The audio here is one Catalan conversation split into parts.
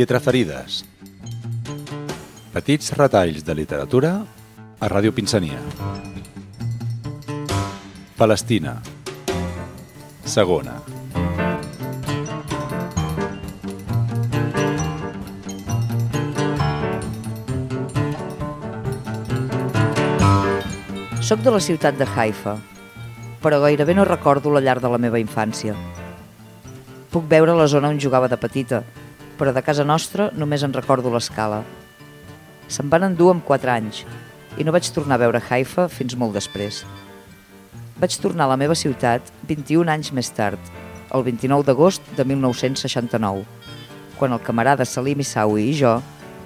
Lletraferides. Petits retalls de literatura a Ràdio Pinsania. Palestina. Segona. Soc de la ciutat de Haifa, però gairebé no recordo la llar de la meva infància. Puc veure la zona on jugava de petita, però de casa nostra només en recordo l'escala. Se'n van endur amb 4 anys i no vaig tornar a veure Haifa fins molt després. Vaig tornar a la meva ciutat 21 anys més tard, el 29 d'agost de 1969, quan el camarada Salim Issaoui i jo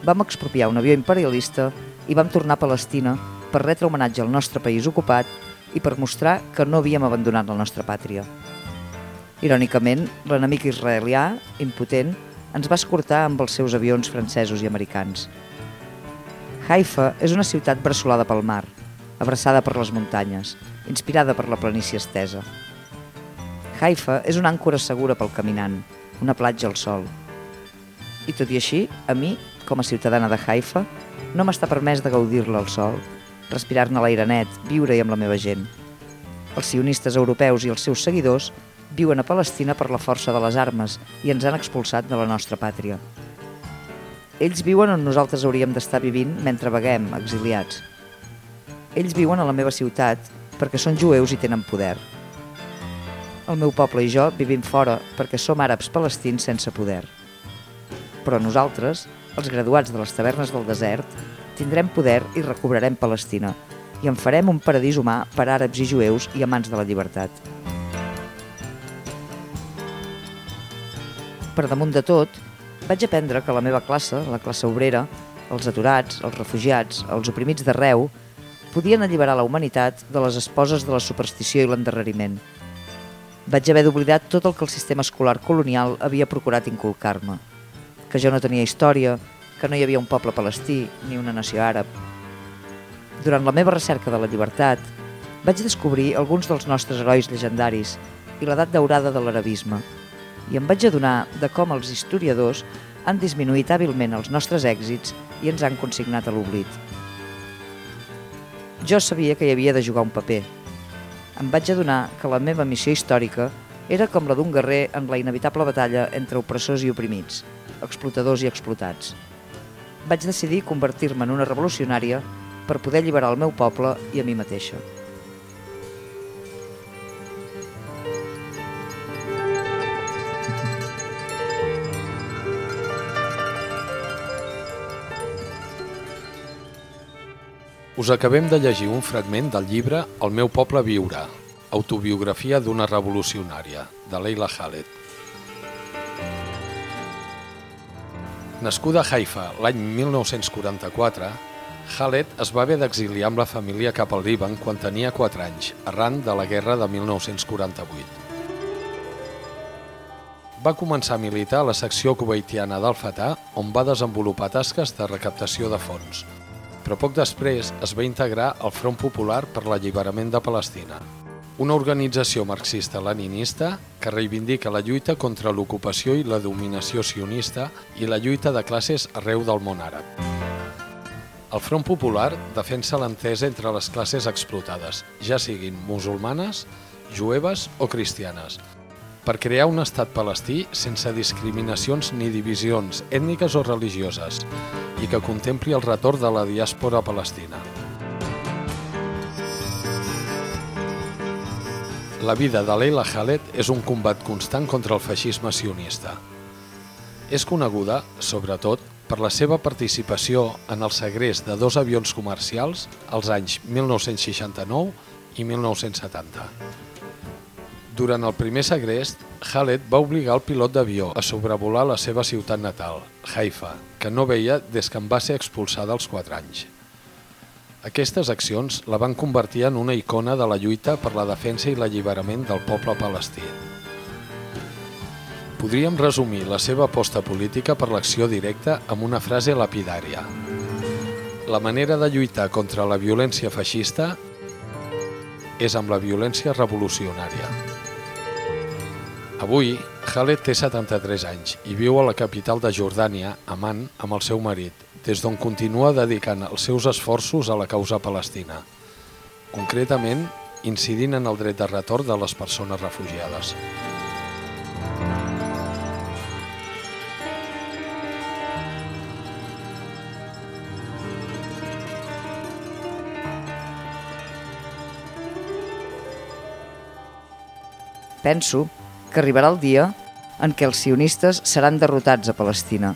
vam expropiar un avió imperialista i vam tornar a Palestina per retre homenatge al nostre país ocupat i per mostrar que no havíem abandonat la nostra pàtria. Irònicament, l'enemic israelià, impotent, ens va escortar amb els seus avions francesos i americans. Haifa és una ciutat bressolada pel mar, abraçada per les muntanyes, inspirada per la planícia estesa. Haifa és una àncora segura pel caminant, una platja al sol. I tot i així, a mi, com a ciutadana de Haifa, no m'està permès de gaudir-la al sol, respirar-ne l'aire net, viure-hi amb la meva gent. Els sionistes europeus i els seus seguidors viuen a Palestina per la força de les armes i ens han expulsat de la nostra pàtria. Ells viuen on nosaltres hauríem d'estar vivint mentre vaguem, exiliats. Ells viuen a la meva ciutat perquè són jueus i tenen poder. El meu poble i jo vivim fora perquè som àrabs palestins sense poder. Però nosaltres, els graduats de les tavernes del desert, tindrem poder i recobrarem Palestina i en farem un paradís humà per àrabs i jueus i amants de la llibertat. Per damunt de tot, vaig aprendre que la meva classe, la classe obrera, els aturats, els refugiats, els oprimits d'arreu, podien alliberar la humanitat de les esposes de la superstició i l'endarreriment. Vaig haver d'oblidar tot el que el sistema escolar colonial havia procurat inculcar-me. Que jo no tenia història, que no hi havia un poble palestí ni una nació àrab. Durant la meva recerca de la llibertat, vaig descobrir alguns dels nostres herois legendaris i l'edat daurada de l'arabisme, i em vaig adonar de com els historiadors han disminuït hàbilment els nostres èxits i ens han consignat a l'oblit. Jo sabia que hi havia de jugar un paper. Em vaig adonar que la meva missió històrica era com la d'un guerrer en la inevitable batalla entre opressors i oprimits, explotadors i explotats. Vaig decidir convertir-me en una revolucionària per poder alliberar el meu poble i a mi mateixa. Us acabem de llegir un fragment del llibre El meu poble viurà, autobiografia d'una revolucionària, de Leila Khaled. Nascuda a Haifa l'any 1944, Khaled es va haver d'exiliar amb la família cap al Líban quan tenia 4 anys, arran de la guerra de 1948. Va començar a militar a la secció kuwaitiana del Fatah, on va desenvolupar tasques de recaptació de fons, però poc després es va integrar al Front Popular per l'Alliberament de Palestina, una organització marxista-leninista que reivindica la lluita contra l'ocupació i la dominació sionista i la lluita de classes arreu del món àrab. El Front Popular defensa l'entesa entre les classes explotades, ja siguin musulmanes, jueves o cristianes, per crear un estat palestí sense discriminacions ni divisions ètniques o religioses i que contempli el retorn de la diàspora palestina. La vida de Leila Khaled és un combat constant contra el feixisme sionista. És coneguda, sobretot, per la seva participació en el segrest de dos avions comercials als anys 1969 i 1970. Durant el primer segrest, Khaled va obligar el pilot d'avió a sobrevolar la seva ciutat natal, Haifa, que no veia des que en va ser expulsada als 4 anys. Aquestes accions la van convertir en una icona de la lluita per la defensa i l'alliberament del poble palestí. Podríem resumir la seva aposta política per l'acció directa amb una frase lapidària. La manera de lluitar contra la violència feixista és amb la violència revolucionària. Avui, Khaled té 73 anys i viu a la capital de Jordània, Amman, amb el seu marit, des d'on continua dedicant els seus esforços a la causa palestina. Concretament, incidint en el dret de retorn de les persones refugiades. Penso que arribarà el dia en què els sionistes seran derrotats a Palestina.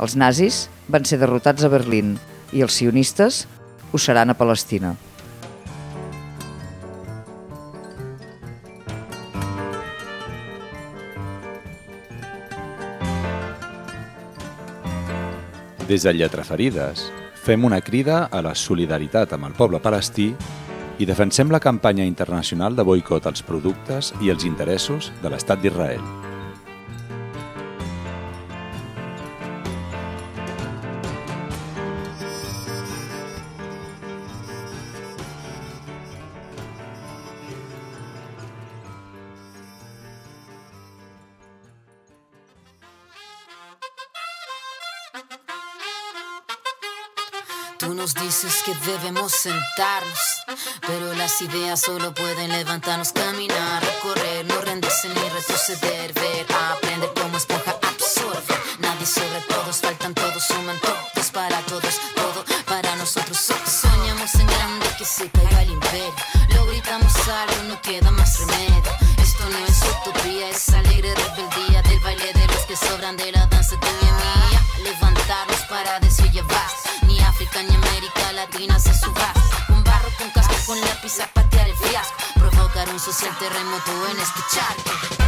Els nazis van ser derrotats a Berlín i els sionistes ho seran a Palestina. Des de Lletraferides, fem una crida a la solidaritat amb el poble palestí i defensem la campanya internacional de boicot als productes i els interessos de l'Estat d'Israel. Tú nos dices que debemos sentarnos, pero las ideas solo pueden levantarnos, caminar, recorrer, no rendirse ni retroceder, ver, aprender como esponja absorbe. Nadie sobre todos, faltan todos, suman todos para todos, todo para nosotros. Soñamos en grande que se caiga el imperio, lo gritamos algo, no queda más remedio. Esto no es utopía, es alegre rebeldía del baile de los que sobran de la danza de mi mía. Levantarnos para decir ya basta ni África ni América Latina se suba. Con lápiz a patear el fiasco. Provocar un social terremoto en este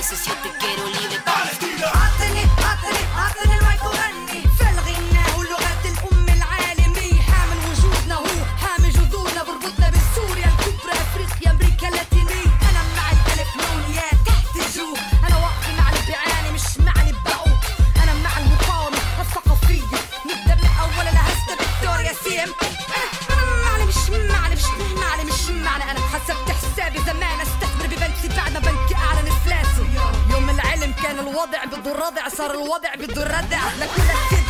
yo te quiero libre. عطني عطني عطني المايك وغني في الغناء ولغة العالمية حامل وجودنا هو حامل جذورنا بربطنا بسوريا الكبرى أفريقيا أمريكا اللاتينية أنا مع الألف نونيات تحت الجوع أنا واقفة مع اللي بيعاني مش مع اللي بعوق أنا مع المقاومة الثقافية نبدأ من أول أنا هسه فيكتوريا سي ام أنا أنا مع مش مع مش مع مش معنا أنا الوضع بده الردع صار الوضع بده الردع. لكل كثير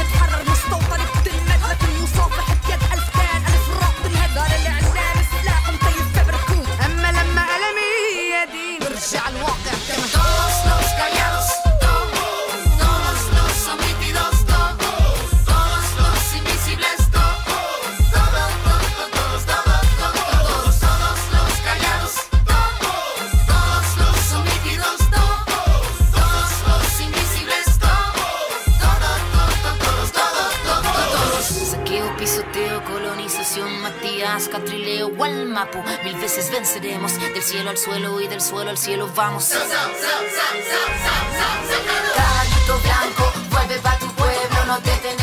días, catrileo al mapu. Mil veces venceremos, del cielo al suelo y del suelo al cielo vamos. Caballito blanco, vuelve pa' tu pueblo, no te